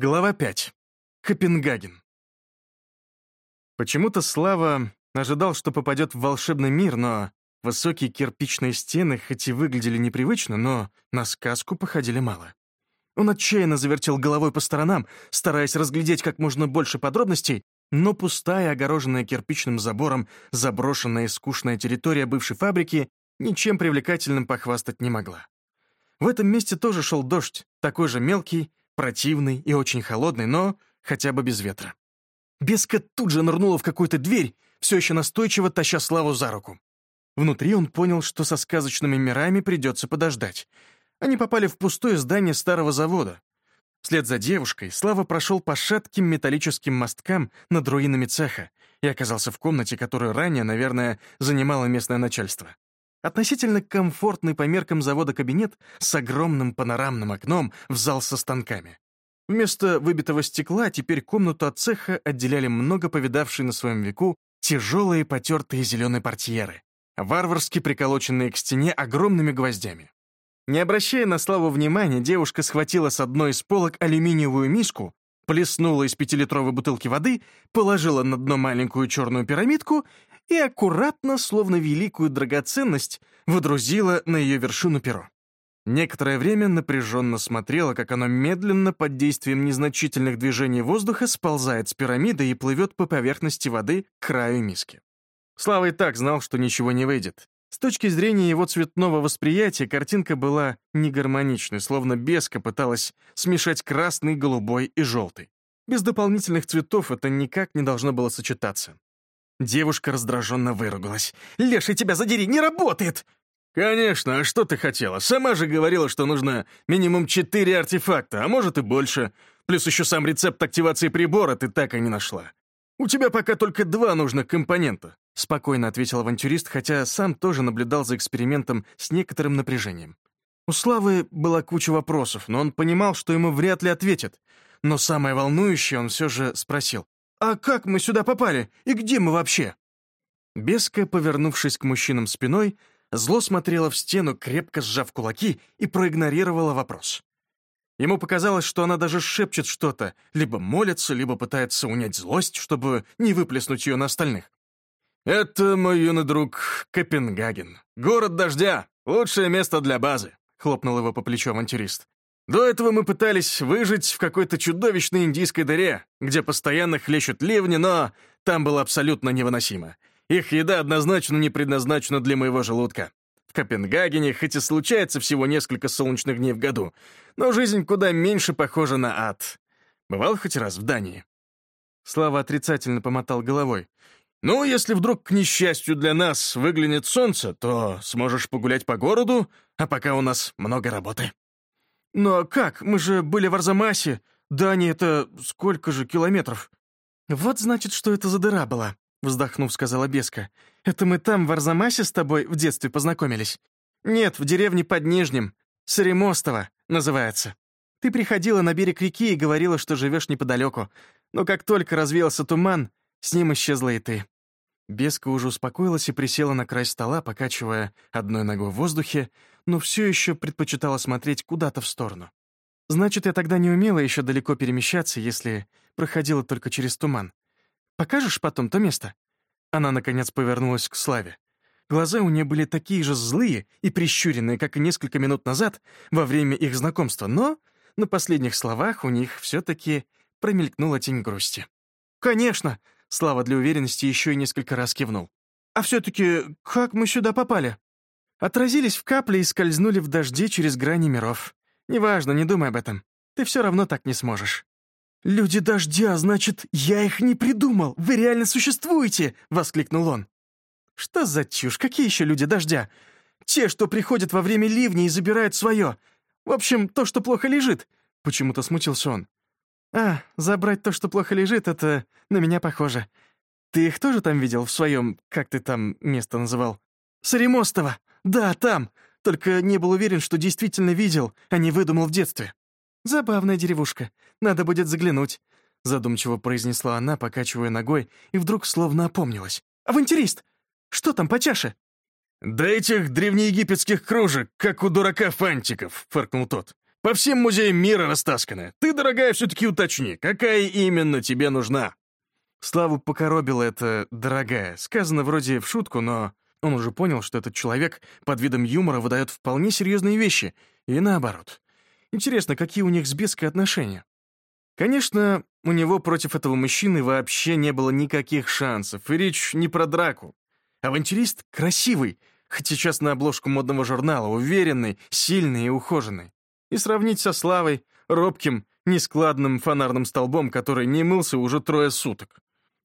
Глава 5. Копенгаген. Почему-то Слава ожидал, что попадет в волшебный мир, но высокие кирпичные стены хоть и выглядели непривычно, но на сказку походили мало. Он отчаянно завертел головой по сторонам, стараясь разглядеть как можно больше подробностей, но пустая, огороженная кирпичным забором, заброшенная и скучная территория бывшей фабрики ничем привлекательным похвастать не могла. В этом месте тоже шел дождь, такой же мелкий, противный и очень холодный, но хотя бы без ветра. Беска тут же нырнула в какую-то дверь, все еще настойчиво таща Славу за руку. Внутри он понял, что со сказочными мирами придется подождать. Они попали в пустое здание старого завода. Вслед за девушкой Слава прошел по шатким металлическим мосткам над руинами цеха и оказался в комнате, которую ранее, наверное, занимало местное начальство. Относительно комфортный по меркам завода кабинет с огромным панорамным окном в зал со станками. Вместо выбитого стекла теперь комнату от цеха отделяли много повидавшие на своем веку тяжелые потертые зеленые портьеры, варварски приколоченные к стене огромными гвоздями. Не обращая на Славу внимания, девушка схватила с одной из полок алюминиевую миску, плеснула из пятилитровой бутылки воды, положила на дно маленькую черную пирамидку и аккуратно, словно великую драгоценность, выдрузила на ее вершину перо. Некоторое время напряженно смотрела, как оно медленно под действием незначительных движений воздуха сползает с пирамиды и плывет по поверхности воды к краю миски. Слава и так знал, что ничего не выйдет. С точки зрения его цветного восприятия картинка была негармоничной, словно беска пыталась смешать красный, голубой и желтый. Без дополнительных цветов это никак не должно было сочетаться. Девушка раздраженно выругалась. «Леша, тебя задери, не работает!» «Конечно, а что ты хотела? Сама же говорила, что нужно минимум четыре артефакта, а может и больше. Плюс еще сам рецепт активации прибора ты так и не нашла. У тебя пока только два нужных компонента», спокойно ответил авантюрист, хотя сам тоже наблюдал за экспериментом с некоторым напряжением. У Славы была куча вопросов, но он понимал, что ему вряд ли ответят. Но самое волнующее он все же спросил. «А как мы сюда попали? И где мы вообще?» Беска, повернувшись к мужчинам спиной, зло смотрела в стену, крепко сжав кулаки, и проигнорировала вопрос. Ему показалось, что она даже шепчет что-то, либо молится, либо пытается унять злость, чтобы не выплеснуть ее на остальных. «Это, мой юный друг, Копенгаген. Город дождя. Лучшее место для базы», — хлопнул его по плечу авантюрист. До этого мы пытались выжить в какой-то чудовищной индийской дыре, где постоянно хлещут ливни, но там было абсолютно невыносимо. Их еда однозначно не предназначена для моего желудка. В Копенгагене хоть и случается всего несколько солнечных дней в году, но жизнь куда меньше похожа на ад. Бывал хоть раз в Дании?» Слава отрицательно помотал головой. «Ну, если вдруг, к несчастью для нас, выглянет солнце, то сможешь погулять по городу, а пока у нас много работы». «Но как? Мы же были в Арзамасе. Дани — это сколько же километров?» «Вот, значит, что это за дыра была», — вздохнув, сказала Беска. «Это мы там, в Арзамасе, с тобой в детстве познакомились?» «Нет, в деревне под Нижним. Саремостово называется. Ты приходила на берег реки и говорила, что живешь неподалеку. Но как только развеялся туман, с ним исчезла и ты. Беска уже успокоилась и присела на край стола, покачивая одной ногой в воздухе, но все еще предпочитала смотреть куда-то в сторону. Значит, я тогда не умела еще далеко перемещаться, если проходила только через туман. Покажешь потом то место?» Она, наконец, повернулась к Славе. Глаза у нее были такие же злые и прищуренные, как и несколько минут назад, во время их знакомства, но на последних словах у них все-таки промелькнула тень грусти. «Конечно!» Слава для уверенности еще и несколько раз кивнул. «А все-таки как мы сюда попали?» Отразились в капле и скользнули в дожде через грани миров. Неважно, не думай об этом. Ты все равно так не сможешь. «Люди дождя, значит, я их не придумал! Вы реально существуете!» — воскликнул он. «Что за чушь? Какие еще люди дождя? Те, что приходят во время ливня и забирают свое. В общем, то, что плохо лежит». Почему-то смутился он. «А, забрать то, что плохо лежит, это на меня похоже. Ты их тоже там видел, в своем, как ты там место называл? Саремостово! Да, там! Только не был уверен, что действительно видел, а не выдумал в детстве. Забавная деревушка. Надо будет заглянуть», — задумчиво произнесла она, покачивая ногой, и вдруг словно опомнилась. «Авантюрист! Что там по чаше?» «Да этих древнеегипетских кружек, как у дурака фантиков», — фыркнул тот. По всем музеям мира растасканы. Ты, дорогая, все-таки уточни, какая именно тебе нужна?» Славу покоробила это «дорогая». Сказано вроде в шутку, но он уже понял, что этот человек под видом юмора выдает вполне серьезные вещи, и наоборот. Интересно, какие у них с Беской отношения? Конечно, у него против этого мужчины вообще не было никаких шансов, и речь не про драку. Авантюрист красивый, хоть сейчас на обложку модного журнала, уверенный, сильный и ухоженный. И сравнить со Славой, робким, нескладным фонарным столбом, который не мылся уже трое суток.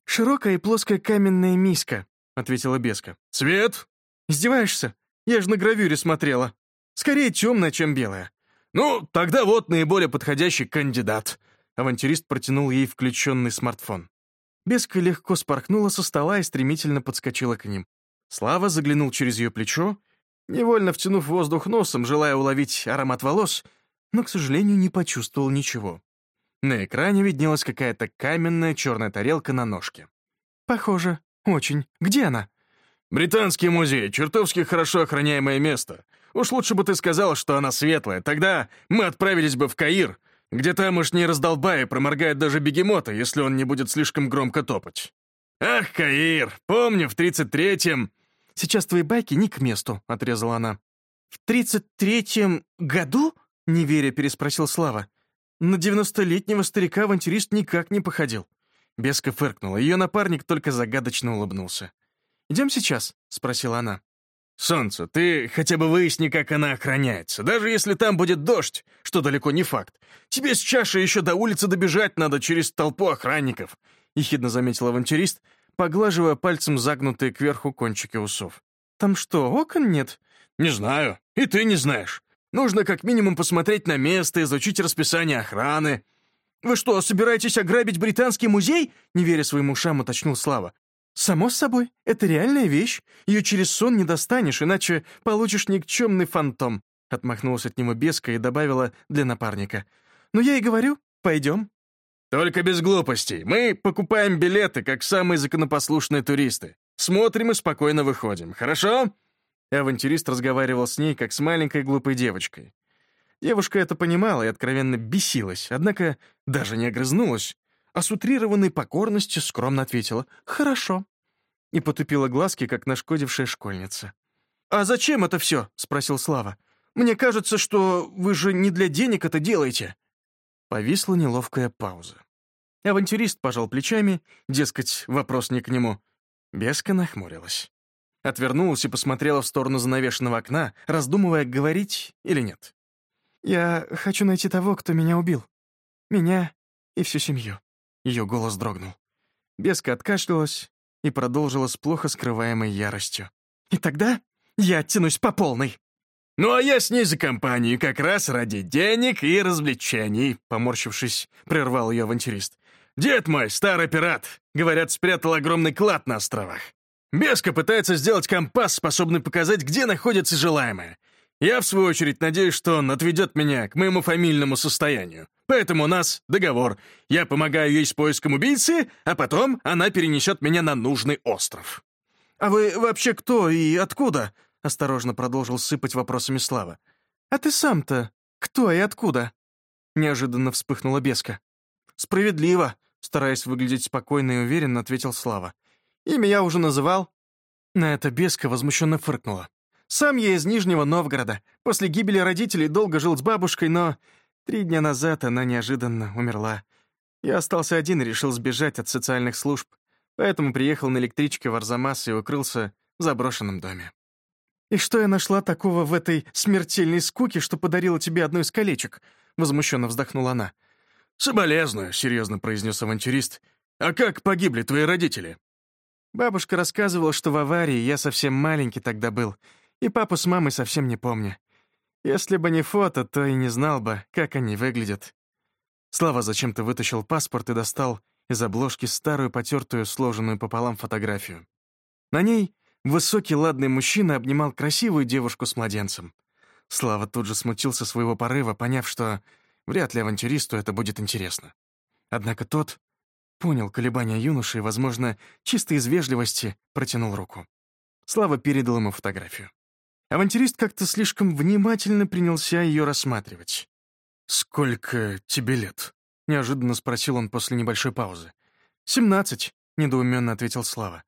«Широкая и плоская каменная миска», — ответила Беска. «Цвет?» «Издеваешься? Я же на гравюре смотрела. Скорее темная, чем белая». «Ну, тогда вот наиболее подходящий кандидат». Авантюрист протянул ей включенный смартфон. Беска легко спорхнула со стола и стремительно подскочила к ним. Слава заглянул через ее плечо, невольно втянув воздух носом, желая уловить аромат волос, но, к сожалению, не почувствовал ничего. На экране виднелась какая-то каменная черная тарелка на ножке. «Похоже, очень. Где она?» «Британский музей, чертовски хорошо охраняемое место. Уж лучше бы ты сказал, что она светлая. Тогда мы отправились бы в Каир, где тамошний раздолбай проморгает даже бегемота, если он не будет слишком громко топать. Ах, Каир, помню, в 33-м... Сейчас твои байки не к месту, — отрезала она. В 33-м году? — неверя переспросил Слава. На девяностолетнего старика авантюрист никак не походил. Беска фыркнула, ее напарник только загадочно улыбнулся. «Идем сейчас?» — спросила она. «Солнце, ты хотя бы выясни, как она охраняется. Даже если там будет дождь, что далеко не факт. Тебе с чашей еще до улицы добежать надо через толпу охранников», — ехидно заметил авантюрист, поглаживая пальцем загнутые кверху кончики усов. «Там что, окон нет?» «Не знаю. И ты не знаешь. Нужно как минимум посмотреть на место, изучить расписание охраны». «Вы что, собираетесь ограбить британский музей?» Не веря своим ушам, уточнил Слава. «Само собой, это реальная вещь. Ее через сон не достанешь, иначе получишь никчемный фантом», — отмахнулась от него беска и добавила для напарника. «Ну я и говорю, пойдем». «Только без глупостей. Мы покупаем билеты, как самые законопослушные туристы. Смотрим и спокойно выходим, хорошо?» Авантюрист разговаривал с ней, как с маленькой глупой девочкой. Девушка это понимала и откровенно бесилась, однако даже не огрызнулась, а с утрированной покорностью скромно ответила «Хорошо» и потупила глазки, как нашкодившая школьница. «А зачем это все?» — спросил Слава. «Мне кажется, что вы же не для денег это делаете». Повисла неловкая пауза. Авантюрист пожал плечами, дескать, вопрос не к нему. Беска нахмурилась. Отвернулась и посмотрела в сторону занавешенного окна, раздумывая, говорить или нет. «Я хочу найти того, кто меня убил. Меня и всю семью». Ее голос дрогнул. Беска откашлялась и продолжила с плохо скрываемой яростью. «И тогда я оттянусь по полной». «Ну а я с ней за компанию как раз ради денег и развлечений», поморщившись, прервал ее авантюрист. «Дед мой, старый пират, говорят, спрятал огромный клад на островах. Беска пытается сделать компас, способный показать, где находится желаемое. Я, в свою очередь, надеюсь, что он отведет меня к моему фамильному состоянию. Поэтому у нас договор. Я помогаю ей с поиском убийцы, а потом она перенесет меня на нужный остров». «А вы вообще кто и откуда?» — осторожно продолжил сыпать вопросами Слава. «А ты сам-то кто и откуда?» Неожиданно вспыхнула беска. «Справедливо», — стараясь выглядеть спокойно и уверенно, ответил Слава. «Имя я уже называл». На это беска возмущенно фыркнула. «Сам я из Нижнего Новгорода. После гибели родителей долго жил с бабушкой, но Три дня назад она неожиданно умерла. Я остался один и решил сбежать от социальных служб, поэтому приехал на электричке в Арзамас и укрылся в заброшенном доме. «И что я нашла такого в этой смертельной скуке, что подарила тебе одно из колечек?» — возмущенно вздохнула она. «Соболезную», — серьезно произнес авантюрист. «А как погибли твои родители?» Бабушка рассказывала, что в аварии я совсем маленький тогда был, и папу с мамой совсем не помню. Если бы не фото, то и не знал бы, как они выглядят. Слава зачем-то вытащил паспорт и достал из обложки старую потертую, сложенную пополам фотографию. На ней высокий ладный мужчина обнимал красивую девушку с младенцем. Слава тут же смутился своего порыва, поняв, что вряд ли авантюристу это будет интересно. Однако тот понял колебания юноши и, возможно, чисто из вежливости протянул руку. Слава передал ему фотографию. Авантюрист как-то слишком внимательно принялся ее рассматривать. «Сколько тебе лет?» — неожиданно спросил он после небольшой паузы. «Семнадцать», — недоуменно ответил Слава.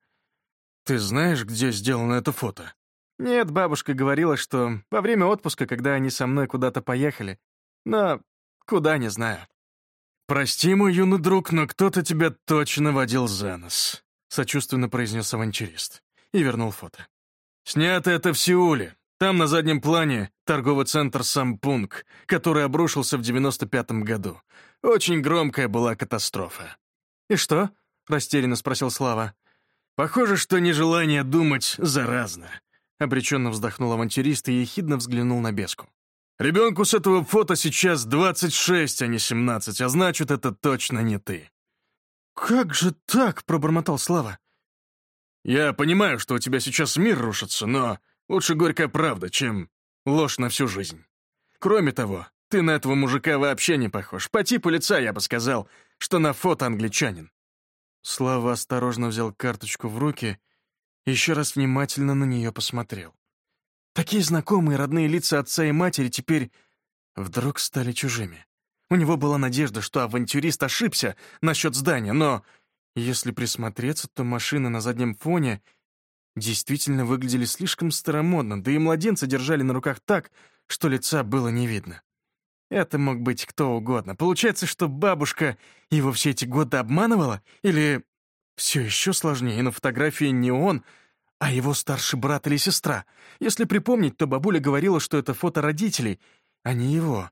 «Ты знаешь, где сделано это фото?» «Нет, бабушка говорила, что во время отпуска, когда они со мной куда-то поехали. Но куда, не знаю». «Прости, мой юный друг, но кто-то тебя точно водил за нос», — сочувственно произнес авантюрист и вернул фото. «Снято это в Сеуле. Там на заднем плане торговый центр «Сампунг», который обрушился в 95-м году. Очень громкая была катастрофа». «И что?» — растерянно спросил Слава. «Похоже, что нежелание думать заразно», — обреченно вздохнул авантюрист и ехидно взглянул на беску. «Ребенку с этого фото сейчас 26, а не 17, а значит, это точно не ты». «Как же так?» — пробормотал Слава. «Я понимаю, что у тебя сейчас мир рушится, но лучше горькая правда, чем ложь на всю жизнь. Кроме того, ты на этого мужика вообще не похож. По типу лица я бы сказал, что на фото англичанин». Слава осторожно взял карточку в руки еще раз внимательно на нее посмотрел. Такие знакомые родные лица отца и матери теперь вдруг стали чужими. У него была надежда, что авантюрист ошибся насчет здания, но если присмотреться, то машины на заднем фоне действительно выглядели слишком старомодно, да и младенца держали на руках так, что лица было не видно. Это мог быть кто угодно. Получается, что бабушка его все эти годы обманывала? Или все еще сложнее, на фотографии не он, а его старший брат или сестра? Если припомнить, то бабуля говорила, что это фото родителей, а не его.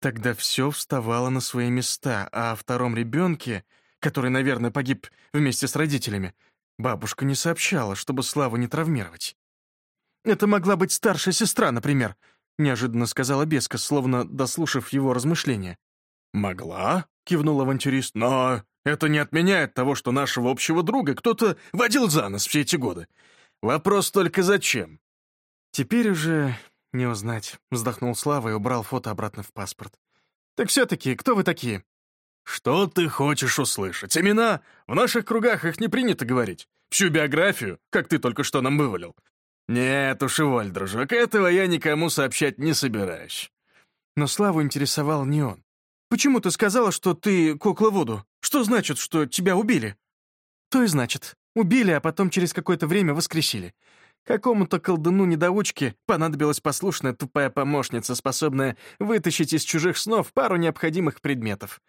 Тогда все вставало на свои места, а о втором ребенке который, наверное, погиб вместе с родителями, бабушка не сообщала, чтобы Славу не травмировать. «Это могла быть старшая сестра, например», — неожиданно сказала Беска, словно дослушав его размышления. «Могла?» — кивнул авантюрист. «Но это не отменяет того, что нашего общего друга кто-то водил за нос все эти годы. Вопрос только зачем?» «Теперь уже не узнать», — вздохнул Слава и убрал фото обратно в паспорт. «Так все-таки, кто вы такие?» «Что ты хочешь услышать? Имена? В наших кругах их не принято говорить. Всю биографию, как ты только что нам вывалил. Нет уж, Иваль, дружок, этого я никому сообщать не собираюсь». Но Славу интересовал не он. «Почему ты сказала, что ты кукла Вуду? Что значит, что тебя убили?» «То и значит. Убили, а потом через какое-то время воскресили. Какому-то колдуну-недоучке понадобилась послушная тупая помощница, способная вытащить из чужих снов пару необходимых предметов.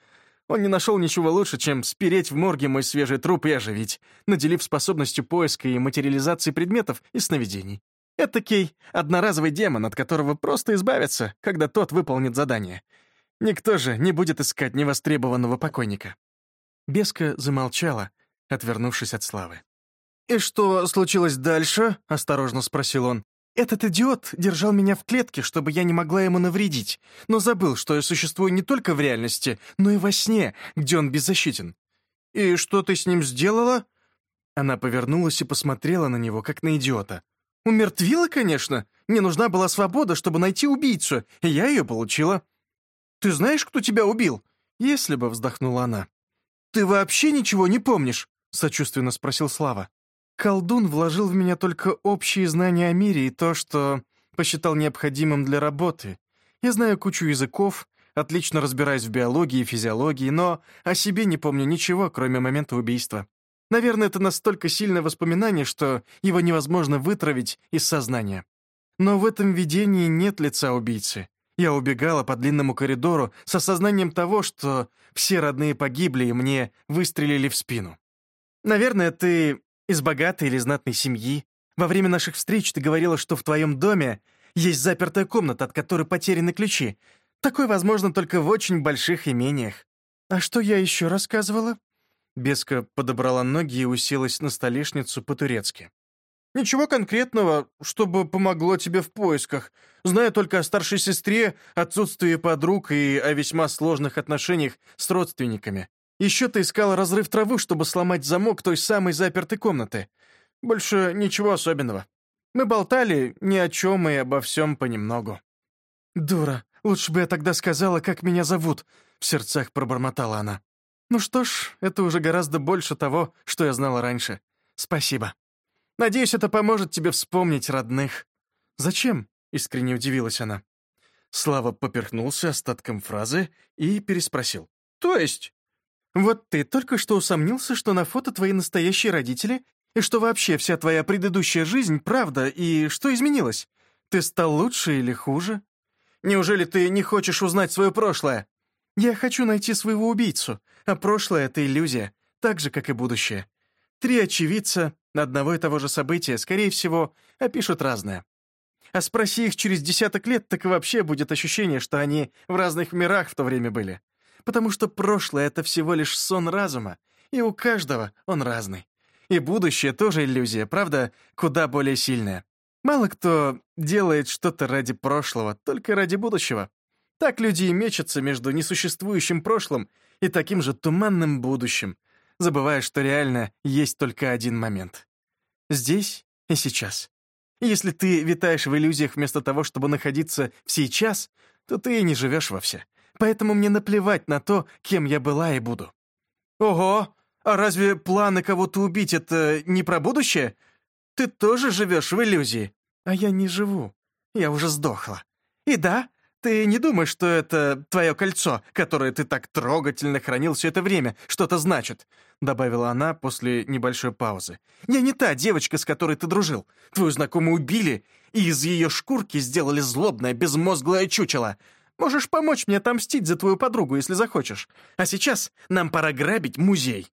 Он не нашел ничего лучше, чем спереть в морге мой свежий труп и оживить, наделив способностью поиска и материализации предметов и сновидений. Это Кей — одноразовый демон, от которого просто избавиться, когда тот выполнит задание. Никто же не будет искать невостребованного покойника. Беска замолчала, отвернувшись от славы. «И что случилось дальше?» — осторожно спросил он. Этот идиот держал меня в клетке, чтобы я не могла ему навредить, но забыл, что я существую не только в реальности, но и во сне, где он беззащитен. «И что ты с ним сделала?» Она повернулась и посмотрела на него, как на идиота. «Умертвила, конечно. Мне нужна была свобода, чтобы найти убийцу, и я ее получила». «Ты знаешь, кто тебя убил?» «Если бы», — вздохнула она. «Ты вообще ничего не помнишь?» — сочувственно спросил Слава. Колдун вложил в меня только общие знания о мире и то, что посчитал необходимым для работы. Я знаю кучу языков, отлично разбираюсь в биологии и физиологии, но о себе не помню ничего, кроме момента убийства. Наверное, это настолько сильное воспоминание, что его невозможно вытравить из сознания. Но в этом видении нет лица убийцы. Я убегала по длинному коридору с осознанием того, что все родные погибли и мне выстрелили в спину. Наверное, ты из богатой или знатной семьи. Во время наших встреч ты говорила, что в твоем доме есть запертая комната, от которой потеряны ключи. Такое возможно только в очень больших имениях. А что я еще рассказывала?» Беска подобрала ноги и уселась на столешницу по-турецки. «Ничего конкретного, чтобы помогло тебе в поисках. Знаю только о старшей сестре, отсутствии подруг и о весьма сложных отношениях с родственниками. Еще ты искал разрыв травы, чтобы сломать замок той самой запертой комнаты. Больше ничего особенного. Мы болтали ни о чем и обо всем понемногу». «Дура, лучше бы я тогда сказала, как меня зовут», — в сердцах пробормотала она. «Ну что ж, это уже гораздо больше того, что я знала раньше. Спасибо. Надеюсь, это поможет тебе вспомнить родных». «Зачем?» — искренне удивилась она. Слава поперхнулся остатком фразы и переспросил. «То есть?» «Вот ты только что усомнился, что на фото твои настоящие родители, и что вообще вся твоя предыдущая жизнь — правда, и что изменилось? Ты стал лучше или хуже? Неужели ты не хочешь узнать свое прошлое? Я хочу найти своего убийцу, а прошлое — это иллюзия, так же, как и будущее. Три очевидца одного и того же события, скорее всего, опишут разное. А спроси их через десяток лет, так вообще будет ощущение, что они в разных мирах в то время были. Потому что прошлое — это всего лишь сон разума, и у каждого он разный. И будущее тоже иллюзия, правда, куда более сильная. Мало кто делает что-то ради прошлого, только ради будущего. Так люди и мечутся между несуществующим прошлым и таким же туманным будущим, забывая, что реально есть только один момент. Здесь и сейчас. Если ты витаешь в иллюзиях вместо того, чтобы находиться в сейчас, то ты и не живешь вовсе. Поэтому мне наплевать на то, кем я была и буду. Ого! А разве планы кого-то убить — это не про будущее? Ты тоже живешь в иллюзии. А я не живу. Я уже сдохла. И да, ты не думаешь, что это твое кольцо, которое ты так трогательно хранил все это время, что-то значит?» — добавила она после небольшой паузы. «Я не та девочка, с которой ты дружил. Твою знакомую убили, и из ее шкурки сделали злобное, безмозглое чучело. Можешь помочь мне отомстить за твою подругу, если захочешь. А сейчас нам пора грабить музей».